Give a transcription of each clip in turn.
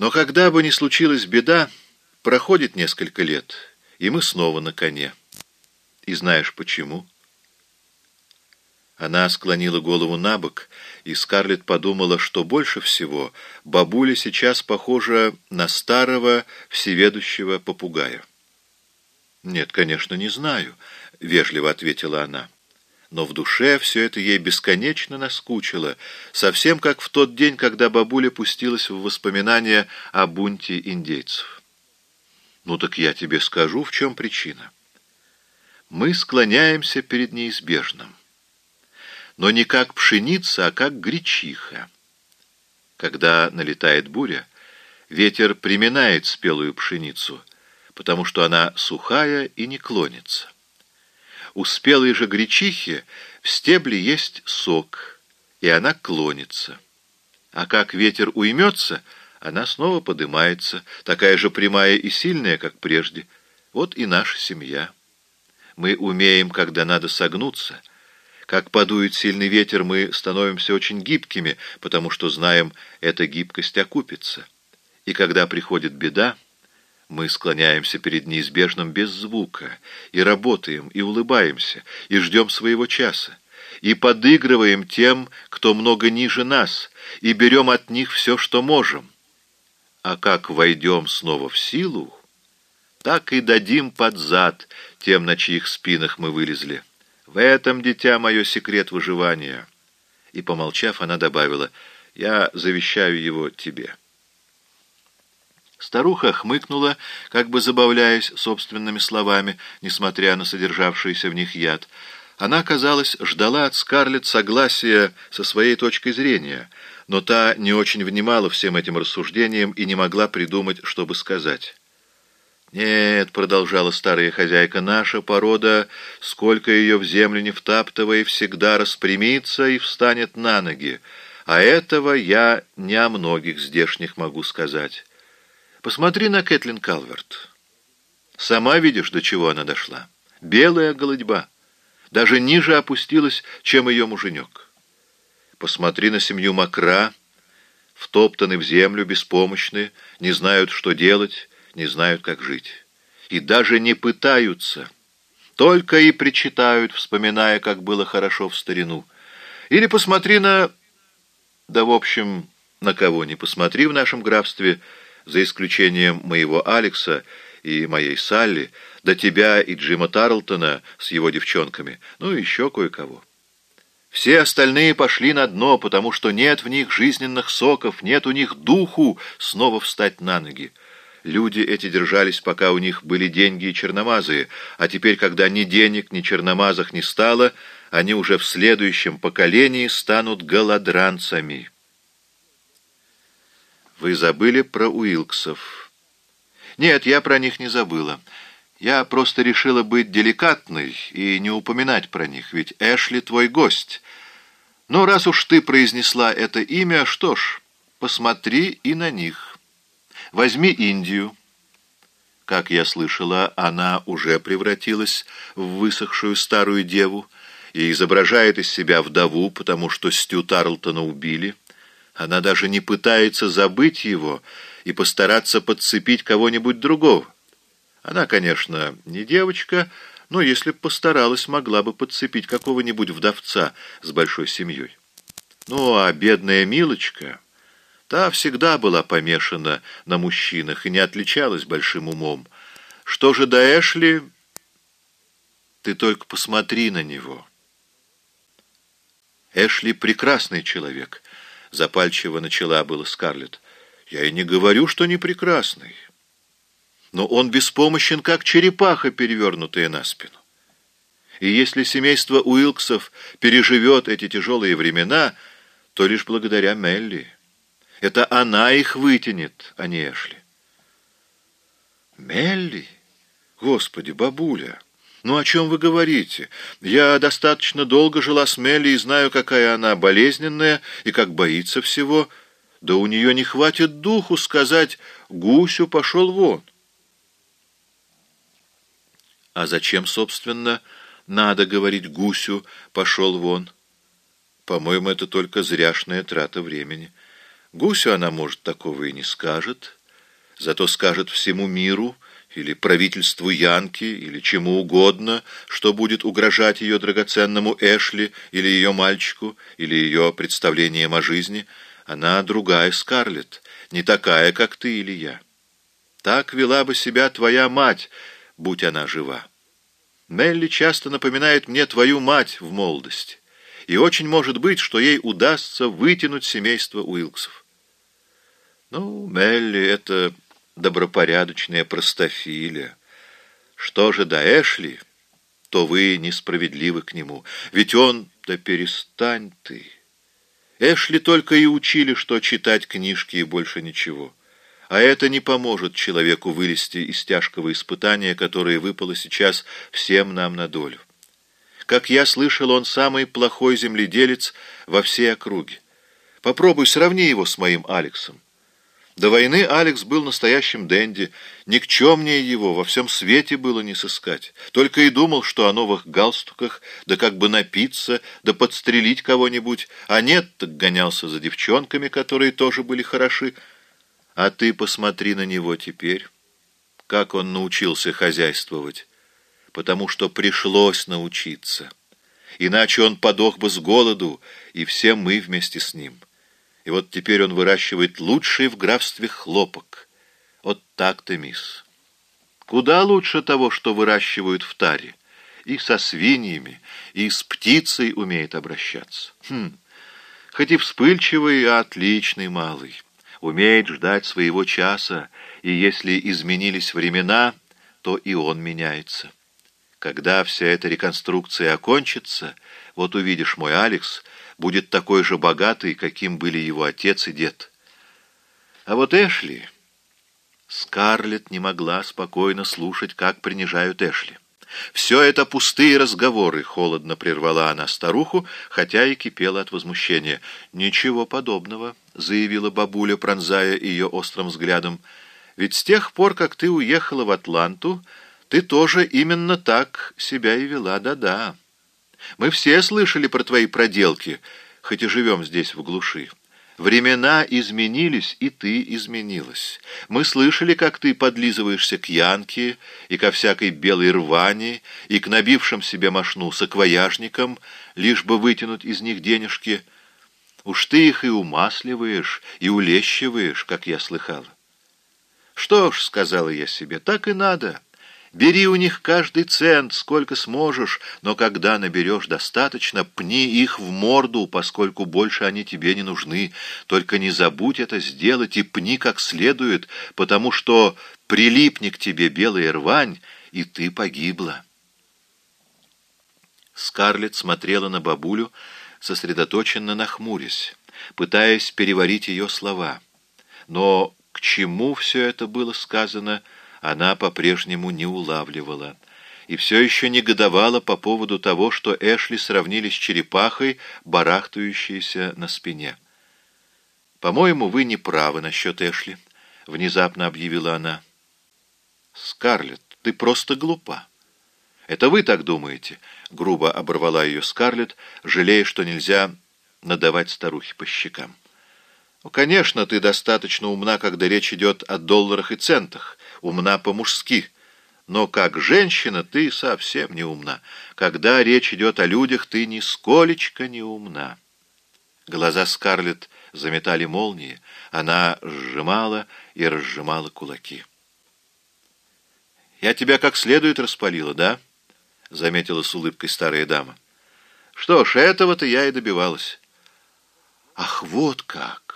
Но когда бы ни случилась беда, проходит несколько лет, и мы снова на коне. И знаешь почему? Она склонила голову на бок, и Скарлетт подумала, что больше всего бабуля сейчас похожа на старого всеведущего попугая. «Нет, конечно, не знаю», — вежливо ответила она. Но в душе все это ей бесконечно наскучило, совсем как в тот день, когда бабуля пустилась в воспоминания о бунте индейцев. «Ну так я тебе скажу, в чем причина. Мы склоняемся перед неизбежным» но не как пшеница, а как гречиха. Когда налетает буря, ветер приминает спелую пшеницу, потому что она сухая и не клонится. У спелой же гречихи в стебле есть сок, и она клонится. А как ветер уймется, она снова подымается, такая же прямая и сильная, как прежде. Вот и наша семья. Мы умеем, когда надо согнуться — как подует сильный ветер, мы становимся очень гибкими, потому что знаем, эта гибкость окупится. И когда приходит беда, мы склоняемся перед неизбежным без звука, и работаем, и улыбаемся, и ждем своего часа, и подыгрываем тем, кто много ниже нас, и берем от них все, что можем. А как войдем снова в силу, так и дадим под зад тем, на чьих спинах мы вылезли». В этом, дитя мое, секрет выживания. И, помолчав, она добавила, я завещаю его тебе. Старуха хмыкнула, как бы забавляясь собственными словами, несмотря на содержавшийся в них яд. Она, казалось, ждала от Скарлетт согласия со своей точкой зрения, но та не очень внимала всем этим рассуждениям и не могла придумать, чтобы сказать. «Нет», — продолжала старая хозяйка, — «наша порода, сколько ее в землю не втаптывая, всегда распрямится и встанет на ноги. А этого я не о многих здешних могу сказать. Посмотри на Кэтлин Калверт. Сама видишь, до чего она дошла. Белая голодьба. Даже ниже опустилась, чем ее муженек. Посмотри на семью Макра, втоптаны в землю, беспомощны, не знают, что делать» не знают, как жить. И даже не пытаются, только и причитают, вспоминая, как было хорошо в старину. Или посмотри на... Да, в общем, на кого не посмотри в нашем графстве, за исключением моего Алекса и моей Салли, до тебя и Джима Тарлтона с его девчонками, ну и еще кое-кого. Все остальные пошли на дно, потому что нет в них жизненных соков, нет у них духу снова встать на ноги. Люди эти держались, пока у них были деньги и черномазые, а теперь, когда ни денег, ни черномазых не стало, они уже в следующем поколении станут голодранцами. Вы забыли про Уилксов? Нет, я про них не забыла. Я просто решила быть деликатной и не упоминать про них, ведь Эшли твой гость. Но раз уж ты произнесла это имя, что ж, посмотри и на них». Возьми Индию. Как я слышала, она уже превратилась в высохшую старую деву и изображает из себя вдову, потому что Стю Тарлтона убили. Она даже не пытается забыть его и постараться подцепить кого-нибудь другого. Она, конечно, не девочка, но если б постаралась, могла бы подцепить какого-нибудь вдовца с большой семьей. Ну, а бедная Милочка... Та всегда была помешана на мужчинах и не отличалась большим умом. Что же до Эшли, ты только посмотри на него. Эшли прекрасный человек, запальчиво начала было Скарлетт. Я и не говорю, что не прекрасный. Но он беспомощен, как черепаха, перевернутая на спину. И если семейство Уилксов переживет эти тяжелые времена, то лишь благодаря Мелли. Это она их вытянет, а не Эшли. Мелли? Господи, бабуля! Ну о чем вы говорите? Я достаточно долго жила с Мелли и знаю, какая она болезненная и как боится всего. Да у нее не хватит духу сказать «Гусю пошел вон». А зачем, собственно, надо говорить «Гусю пошел вон»? По-моему, это только зряшная трата времени. Гусю она, может, такого и не скажет, зато скажет всему миру или правительству Янки, или чему угодно, что будет угрожать ее драгоценному Эшли или ее мальчику, или ее представлением о жизни. Она другая Скарлетт, не такая, как ты или я. Так вела бы себя твоя мать, будь она жива. Мелли часто напоминает мне твою мать в молодости, и очень может быть, что ей удастся вытянуть семейство Уилксов. Ну, Мелли — это добропорядочная простофиля. Что же до Эшли, то вы несправедливы к нему, ведь он... Да перестань ты. Эшли только и учили, что читать книжки и больше ничего. А это не поможет человеку вылезти из тяжкого испытания, которое выпало сейчас всем нам на долю. Как я слышал, он самый плохой земледелец во всей округе. Попробуй сравни его с моим Алексом. До войны Алекс был настоящим денди, никчемнее его во всем свете было не сыскать. Только и думал, что о новых галстуках, да как бы напиться, да подстрелить кого-нибудь, а нет, так гонялся за девчонками, которые тоже были хороши. А ты посмотри на него теперь, как он научился хозяйствовать, потому что пришлось научиться. Иначе он подох бы с голоду, и все мы вместе с ним». И вот теперь он выращивает лучший в графстве хлопок. Вот так-то, мисс. Куда лучше того, что выращивают в таре. И со свиньями, и с птицей умеет обращаться. Хм, хоть и вспыльчивый, а отличный малый. Умеет ждать своего часа, и если изменились времена, то и он меняется. Когда вся эта реконструкция окончится, вот увидишь, мой Алекс — будет такой же богатый, каким были его отец и дед. А вот Эшли... Скарлетт не могла спокойно слушать, как принижают Эшли. «Все это пустые разговоры», — холодно прервала она старуху, хотя и кипела от возмущения. «Ничего подобного», — заявила бабуля, пронзая ее острым взглядом. «Ведь с тех пор, как ты уехала в Атланту, ты тоже именно так себя и вела, да-да». Мы все слышали про твои проделки, хоть и живем здесь в глуши. Времена изменились, и ты изменилась. Мы слышали, как ты подлизываешься к Янке и ко всякой белой рвани, и к набившим себе мошну саквояжникам, лишь бы вытянуть из них денежки. Уж ты их и умасливаешь, и улещиваешь, как я слыхала. Что ж, — сказала я себе, — так и надо. Бери у них каждый цент, сколько сможешь, но когда наберешь достаточно, пни их в морду, поскольку больше они тебе не нужны. Только не забудь это сделать и пни как следует, потому что прилипни к тебе белая рвань, и ты погибла. Скарлетт смотрела на бабулю, сосредоточенно нахмурясь, пытаясь переварить ее слова. Но к чему все это было сказано, — она по-прежнему не улавливала и все еще негодовала по поводу того, что Эшли сравнили с черепахой, барахтающейся на спине. «По-моему, вы не правы насчет Эшли», — внезапно объявила она. «Скарлетт, ты просто глупа». «Это вы так думаете?» — грубо оборвала ее Скарлетт, жалея, что нельзя надавать старухе по щекам. «Ну, конечно, ты достаточно умна, когда речь идет о долларах и центах, умна по-мужски. Но как женщина ты совсем не умна. Когда речь идет о людях, ты нисколечко не умна. Глаза Скарлетт заметали молнии. Она сжимала и разжимала кулаки. «Я тебя как следует распалила, да?» — заметила с улыбкой старая дама. «Что ж, этого-то я и добивалась». «Ах, вот как!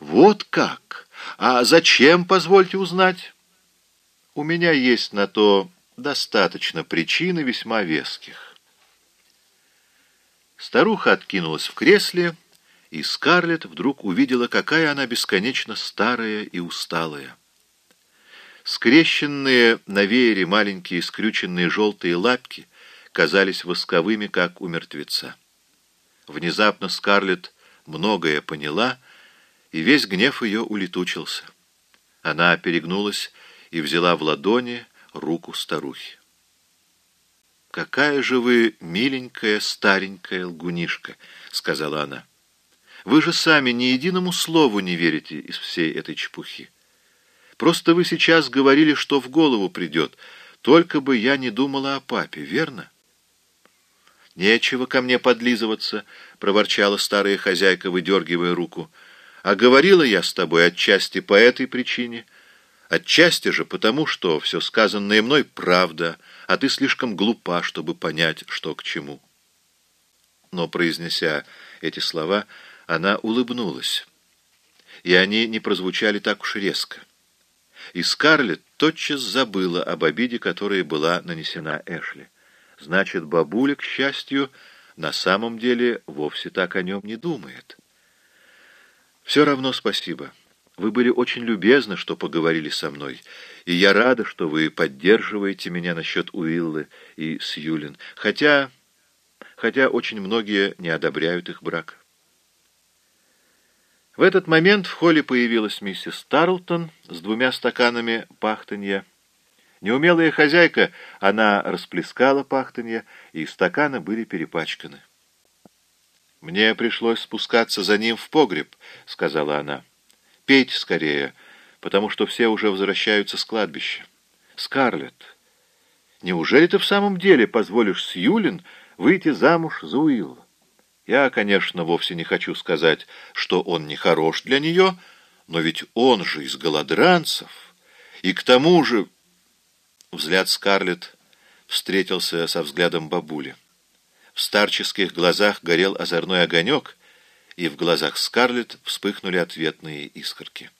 Вот как! А зачем, позвольте узнать?» У меня есть на то достаточно причин и весьма веских. Старуха откинулась в кресле, и Скарлетт вдруг увидела, какая она бесконечно старая и усталая. Скрещенные на веере маленькие скрюченные желтые лапки казались восковыми, как у мертвеца. Внезапно Скарлетт многое поняла, и весь гнев ее улетучился. Она перегнулась и взяла в ладони руку старухи. «Какая же вы миленькая старенькая лгунишка!» — сказала она. Вы же сами ни единому слову не верите из всей этой чепухи. Просто вы сейчас говорили, что в голову придет. Только бы я не думала о папе, верно? «Нечего ко мне подлизываться», — проворчала старая хозяйка, выдергивая руку. «А говорила я с тобой отчасти по этой причине, отчасти же потому, что все сказанное мной правда, а ты слишком глупа, чтобы понять, что к чему». Но, произнеся эти слова, она улыбнулась, и они не прозвучали так уж резко. И Скарлетт тотчас забыла об обиде, которая была нанесена Эшли. Значит, бабуля, к счастью, на самом деле вовсе так о нем не думает. Все равно спасибо. Вы были очень любезны, что поговорили со мной, и я рада, что вы поддерживаете меня насчет Уиллы и Сьюлин, хотя... хотя очень многие не одобряют их брак. В этот момент в холле появилась миссис Тарлтон с двумя стаканами пахтанья. Неумелая хозяйка, она расплескала пахтанье, и стаканы были перепачканы. «Мне пришлось спускаться за ним в погреб», — сказала она. «Пейте скорее, потому что все уже возвращаются с кладбища. Скарлетт, неужели ты в самом деле позволишь Сьюлин выйти замуж за Уилла? Я, конечно, вовсе не хочу сказать, что он не хорош для нее, но ведь он же из голодранцев, и к тому же...» Взгляд Скарлетт встретился со взглядом бабули. В старческих глазах горел озорной огонек, и в глазах Скарлетт вспыхнули ответные искорки.